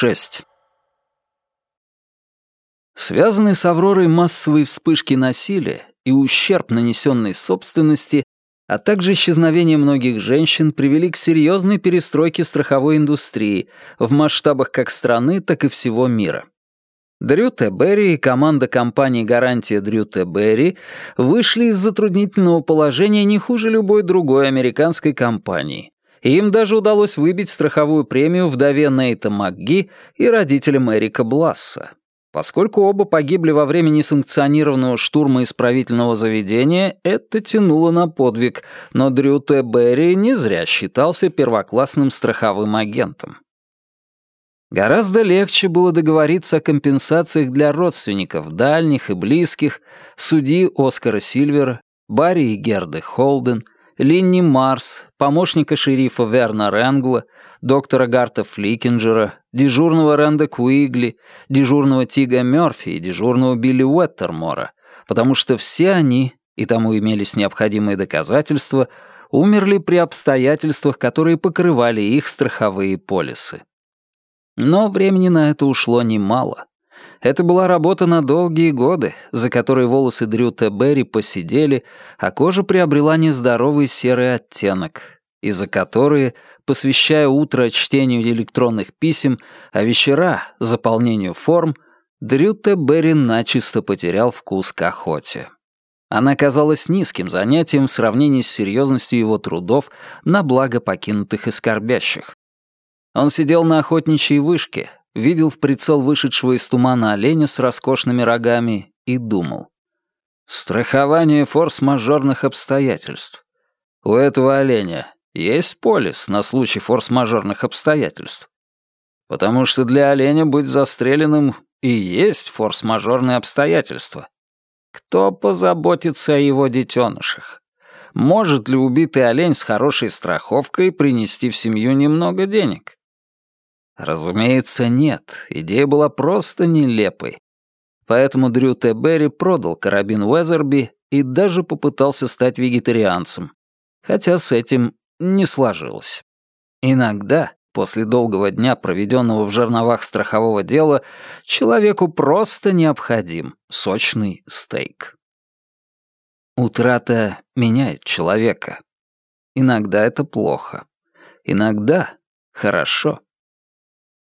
6. Связанные с Авророй массовые вспышки насилия и ущерб, нанесенный собственности, а также исчезновение многих женщин привели к серьезной перестройке страховой индустрии в масштабах как страны, так и всего мира. Дрю Т. Берри и команда компании «Гарантия Дрю Т. Берри» вышли из затруднительного положения не хуже любой другой американской компании. Им даже удалось выбить страховую премию вдове Нейта МакГи и родителям Эрика Бласса. Поскольку оба погибли во время несанкционированного штурма исправительного заведения, это тянуло на подвиг, но Дрю Т. Берри не зря считался первоклассным страховым агентом. Гораздо легче было договориться о компенсациях для родственников, дальних и близких, судьи Оскара Сильвера, Барри и Герды Холден, Линни Марс, помощника шерифа Верна Ренгла, доктора Гарта Фликинджера, дежурного Рэнда Куигли, дежурного Тига Мёрфи и дежурного Билли Уэттермора, потому что все они, и тому имелись необходимые доказательства, умерли при обстоятельствах, которые покрывали их страховые полисы. Но времени на это ушло немало. Это была работа на долгие годы, за которые волосы Дрю Т. Берри посидели, а кожа приобрела нездоровый серый оттенок, и за которые, посвящая утро чтению электронных писем, а вечера — заполнению форм, Дрю Т. Берри начисто потерял вкус к охоте. Она казалась низким занятием в сравнении с серьезностью его трудов на благо покинутых и скорбящих. Он сидел на охотничьей вышке, видел в прицел вышедшего из тумана оленя с роскошными рогами и думал. Страхование форс-мажорных обстоятельств. У этого оленя есть полис на случай форс-мажорных обстоятельств. Потому что для оленя быть застреленным и есть форс-мажорные обстоятельства. Кто позаботится о его детенышах? Может ли убитый олень с хорошей страховкой принести в семью немного денег? Разумеется, нет. Идея была просто нелепой. Поэтому Дрю Т. Берри продал карабин Уэзерби и даже попытался стать вегетарианцем. Хотя с этим не сложилось. Иногда, после долгого дня, проведенного в жерновах страхового дела, человеку просто необходим сочный стейк. Утрата меняет человека. Иногда это плохо. Иногда хорошо.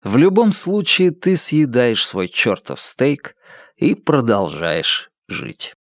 В любом случае ты съедаешь свой чертов стейк и продолжаешь жить.